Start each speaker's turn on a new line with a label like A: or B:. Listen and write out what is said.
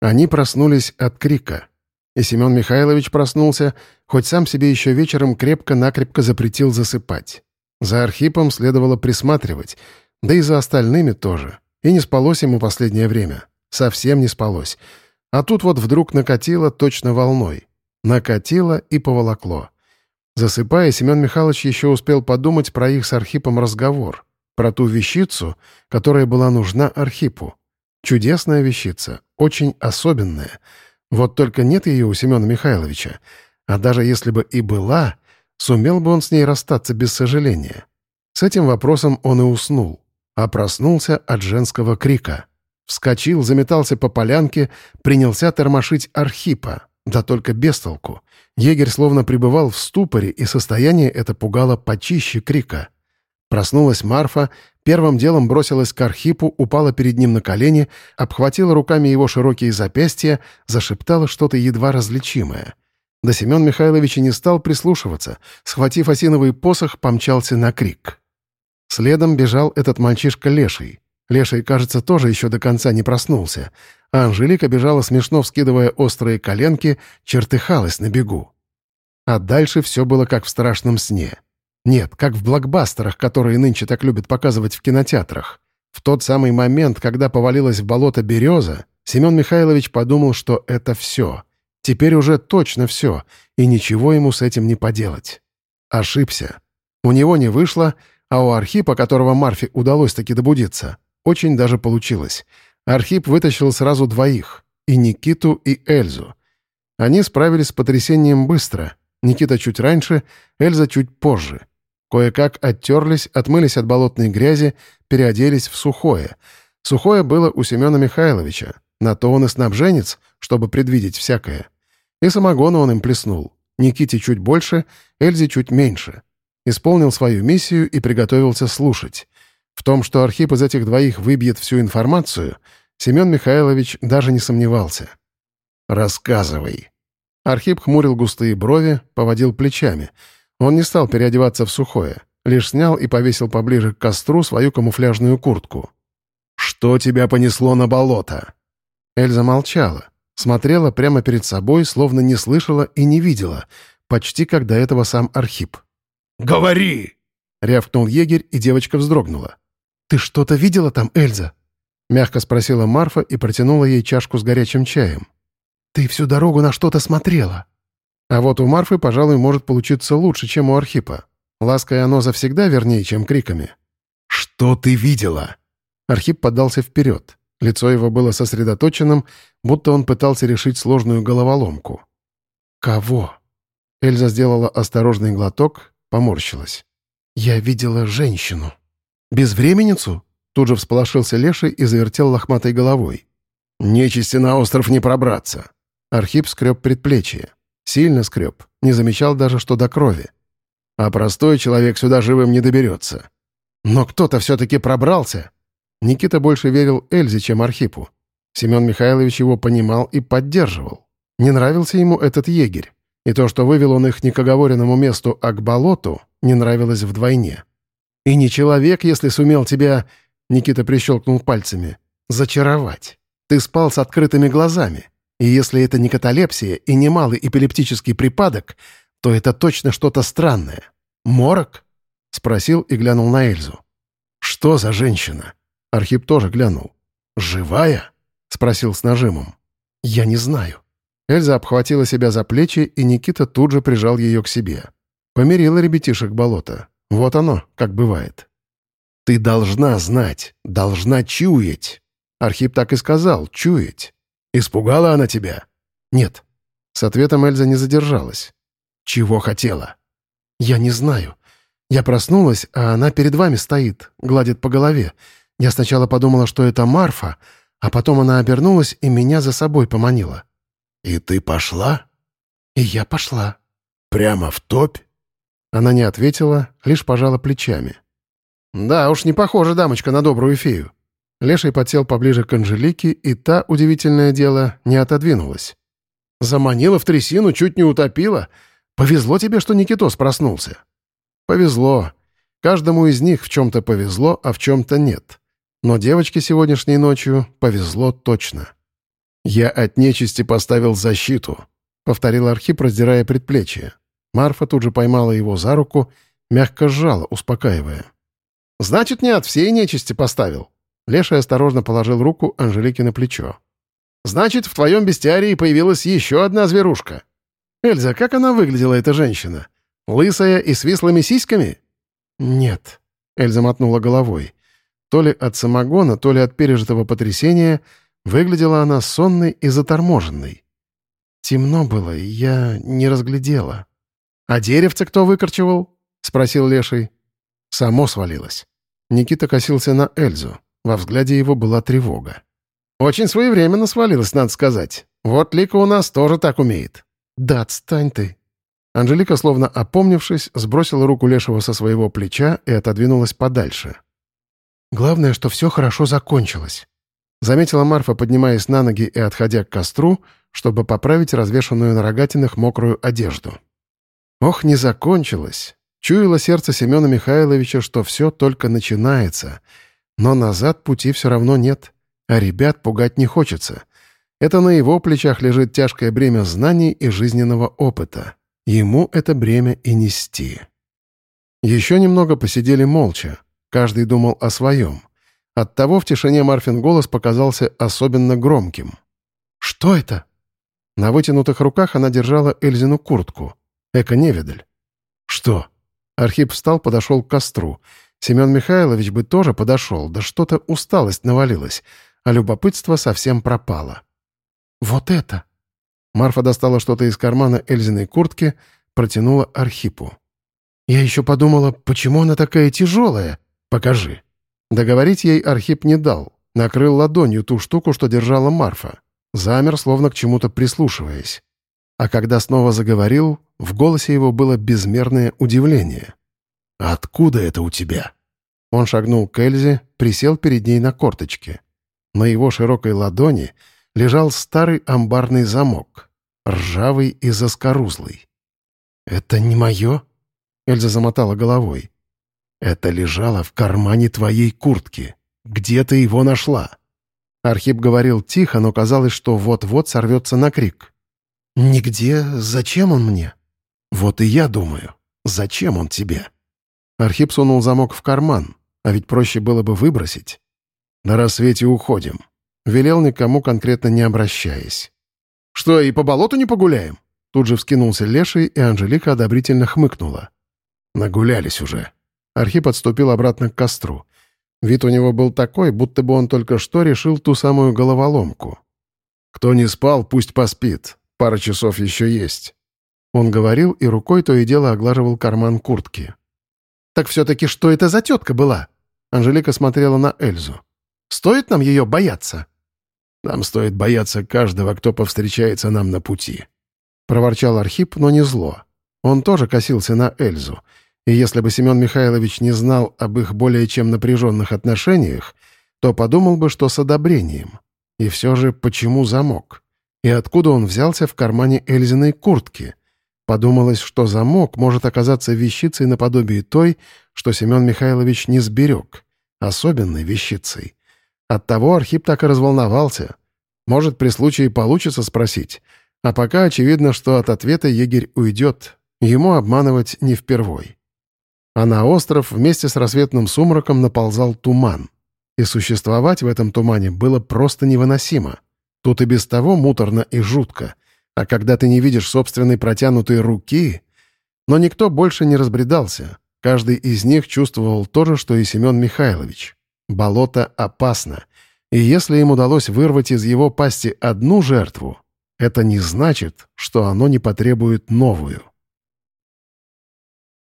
A: Они проснулись от крика. И Семен Михайлович проснулся, хоть сам себе еще вечером крепко-накрепко запретил засыпать. За Архипом следовало присматривать, да и за остальными тоже. И не спалось ему последнее время. Совсем не спалось. А тут вот вдруг накатило точно волной. Накатило и поволокло. Засыпая, Семен Михайлович еще успел подумать про их с Архипом разговор. Про ту вещицу, которая была нужна Архипу. Чудесная вещица, очень особенная. Вот только нет ее у Семена Михайловича. А даже если бы и была, сумел бы он с ней расстаться без сожаления. С этим вопросом он и уснул, а проснулся от женского крика. Вскочил, заметался по полянке, принялся тормошить Архипа, да только без толку. Егерь словно пребывал в ступоре, и состояние это пугало почище крика. Проснулась Марфа, первым делом бросилась к Архипу, упала перед ним на колени, обхватила руками его широкие запястья, зашептала что-то едва различимое. Да Семен Михайлович и не стал прислушиваться, схватив осиновый посох, помчался на крик. Следом бежал этот мальчишка Леший. Леший, кажется, тоже еще до конца не проснулся, а Анжелика бежала смешно вскидывая острые коленки, чертыхалась на бегу. А дальше все было как в страшном сне — нет, как в блокбастерах, которые нынче так любят показывать в кинотеатрах. В тот самый момент, когда повалилась в болото береза, Семен Михайлович подумал, что это все. Теперь уже точно все, и ничего ему с этим не поделать. Ошибся. У него не вышло, а у Архипа, которого Марфе удалось таки добудиться, очень даже получилось. Архип вытащил сразу двоих — и Никиту, и Эльзу. Они справились с потрясением быстро. Никита чуть раньше, Эльза чуть позже. Кое-как оттерлись, отмылись от болотной грязи, переоделись в сухое. Сухое было у Семена Михайловича. На то он и снабженец, чтобы предвидеть всякое. И самогона он им плеснул. Никите чуть больше, Эльзе чуть меньше. Исполнил свою миссию и приготовился слушать. В том, что Архип из этих двоих выбьет всю информацию, Семен Михайлович даже не сомневался. «Рассказывай». Архип хмурил густые брови, поводил плечами — он не стал переодеваться в сухое, лишь снял и повесил поближе к костру свою камуфляжную куртку. «Что тебя понесло на болото?» Эльза молчала, смотрела прямо перед собой, словно не слышала и не видела, почти как до этого сам Архип.
B: «Говори!»
A: — рявкнул егерь, и девочка вздрогнула. «Ты что-то видела там, Эльза?» — мягко спросила Марфа и протянула ей чашку с горячим чаем. «Ты всю дорогу на что-то смотрела». А вот у Марфы, пожалуй, может получиться лучше, чем у Архипа. Лаской оно завсегда вернее, чем криками.
B: «Что ты видела?»
A: Архип подался вперед. Лицо его было сосредоточенным, будто он пытался решить сложную головоломку. «Кого?» Эльза сделала осторожный глоток, поморщилась. «Я видела женщину». «Безвременницу?» Тут же всполошился Леший и завертел лохматой головой.
B: «Нечисти на остров не пробраться».
A: Архип скреб предплечье. Сильно скреб, не замечал даже, что до крови. А простой человек сюда живым не доберется. Но кто-то все-таки пробрался. Никита больше верил Эльзе, чем Архипу. Семен Михайлович его понимал и поддерживал. Не нравился ему этот егерь. И то, что вывел он их не к оговоренному месту, а к болоту, не нравилось вдвойне. «И не человек, если сумел тебя...» — Никита прищелкнул пальцами. «Зачаровать. Ты спал с открытыми глазами. И если это не каталепсия и не малый эпилептический припадок, то это точно что-то странное. Морок? Спросил и глянул на Эльзу. «Что за женщина?» Архип тоже глянул. «Живая?» — спросил с нажимом. «Я не знаю». Эльза обхватила себя за плечи, и Никита тут же прижал ее к себе. Помирила ребятишек болото. Вот оно, как бывает. «Ты должна знать, должна чуять». Архип так и сказал, чуять. Испугала она тебя?» «Нет». С ответом Эльза не задержалась. «Чего хотела?» «Я не знаю. Я проснулась, а она перед вами стоит, гладит по голове. Я сначала подумала, что это Марфа, а потом она обернулась и меня за собой поманила».
B: «И ты пошла?»
A: «И я пошла».
B: «Прямо в топь?»
A: Она не ответила, лишь пожала плечами. «Да уж не похожа дамочка на добрую фею. Леший подсел поближе к Анжелике, и та, удивительное дело, не отодвинулась. «Заманила в трясину, чуть не утопила. Повезло тебе, что Никитос проснулся». «Повезло. Каждому из них в чем-то повезло, а в чем-то нет. Но девочке сегодняшней ночью повезло точно». «Я от нечисти поставил защиту», — повторил Архип, раздирая предплечье. Марфа тут же поймала его за руку, мягко сжала, успокаивая. «Значит, не от всей нечисти поставил». Леша осторожно положил руку Анжелике на плечо. «Значит, в твоем бестиарии появилась еще одна зверушка. Эльза, как она выглядела, эта женщина? Лысая и с вислыми сиськами?» «Нет», — Эльза мотнула головой. То ли от самогона, то ли от пережитого потрясения выглядела она сонной и заторможенной. Темно было, и я не разглядела. «А деревце кто выкорчевал?» — спросил Леший. Само свалилось. Никита косился на Эльзу. Во взгляде его была тревога. «Очень своевременно свалилось, надо сказать. Вот Лика у нас тоже так умеет». «Да отстань ты». Анжелика, словно опомнившись, сбросила руку Лешего со своего плеча и отодвинулась подальше. «Главное, что все хорошо закончилось», — заметила Марфа, поднимаясь на ноги и отходя к костру, чтобы поправить развешанную на рогатинах мокрую одежду. Ох, не закончилось. Чуяло сердце Семена Михайловича, что все только начинается. Но назад пути все равно нет, а ребят пугать не хочется. Это на его плечах лежит тяжкое бремя знаний и жизненного опыта. Ему это бремя и нести. Еще немного посидели молча. Каждый думал о своем. Оттого в тишине Марфин голос показался особенно громким. «Что это?» На вытянутых руках она держала Эльзину куртку. Эко-невидаль. «Что?» Архип встал, подошел к костру. Семен Михайлович бы тоже подошел, да что-то усталость навалилась, а любопытство совсем пропало. «Вот это!» Марфа достала что-то из кармана Эльзиной куртки, протянула Архипу. «Я еще подумала, почему она такая тяжелая?» «Покажи». Договорить ей Архип не дал. Накрыл ладонью ту штуку, что держала Марфа. Замер, словно к чему-то прислушиваясь. А когда снова заговорил, в голосе его было безмерное удивление. «Откуда это у тебя?» Он шагнул к Эльзе, присел перед ней на корточке. На его широкой ладони лежал старый амбарный замок, ржавый и заскорузлый. «Это не мое?» Эльза замотала головой. Это лежало в кармане твоей куртки. Где ты его нашла?» Архип говорил тихо, но казалось, что вот-вот сорвется на крик. «Нигде. Зачем он мне?» «Вот и я думаю. Зачем он тебе?» Архип сунул замок в карман, а ведь проще было бы выбросить. «На рассвете уходим», — велел никому конкретно не обращаясь. «Что, и по болоту не погуляем?» Тут же вскинулся Леший, и Анжелика одобрительно хмыкнула. «Нагулялись уже», Архип отступил обратно к костру. Вид у него был такой, будто бы он только что решил ту самую головоломку. «Кто не спал, пусть поспит. Пара часов еще есть». Он говорил и рукой то и дело оглаживал карман куртки. «Так все-таки что это за тетка была?» Анжелика смотрела на Эльзу. «Стоит нам ее бояться?» «Нам стоит бояться каждого, кто повстречается нам на пути», — проворчал Архип, но не зло. Он тоже косился на Эльзу — и если бы Семен Михайлович не знал об их более чем напряженных отношениях, то подумал бы, что с одобрением. И все же, почему замок? И откуда он взялся в кармане Эльзиной куртки? Подумалось, что замок может оказаться вещицей наподобие той, что Семен Михайлович не сберег, особенной вещицей. Оттого Архип так и разволновался. Может, при случае получится спросить. А пока очевидно, что от ответа егерь уйдет. Ему обманывать не впервой а на остров вместе с рассветным сумраком наползал туман. И существовать в этом тумане было просто невыносимо. Тут и без того муторно и жутко. А когда ты не видишь собственной протянутой руки... Но никто больше не разбредался. Каждый из них чувствовал то же, что и Семен Михайлович. Болото опасно. И если им удалось вырвать из его пасти одну жертву, это не значит, что оно не потребует новую.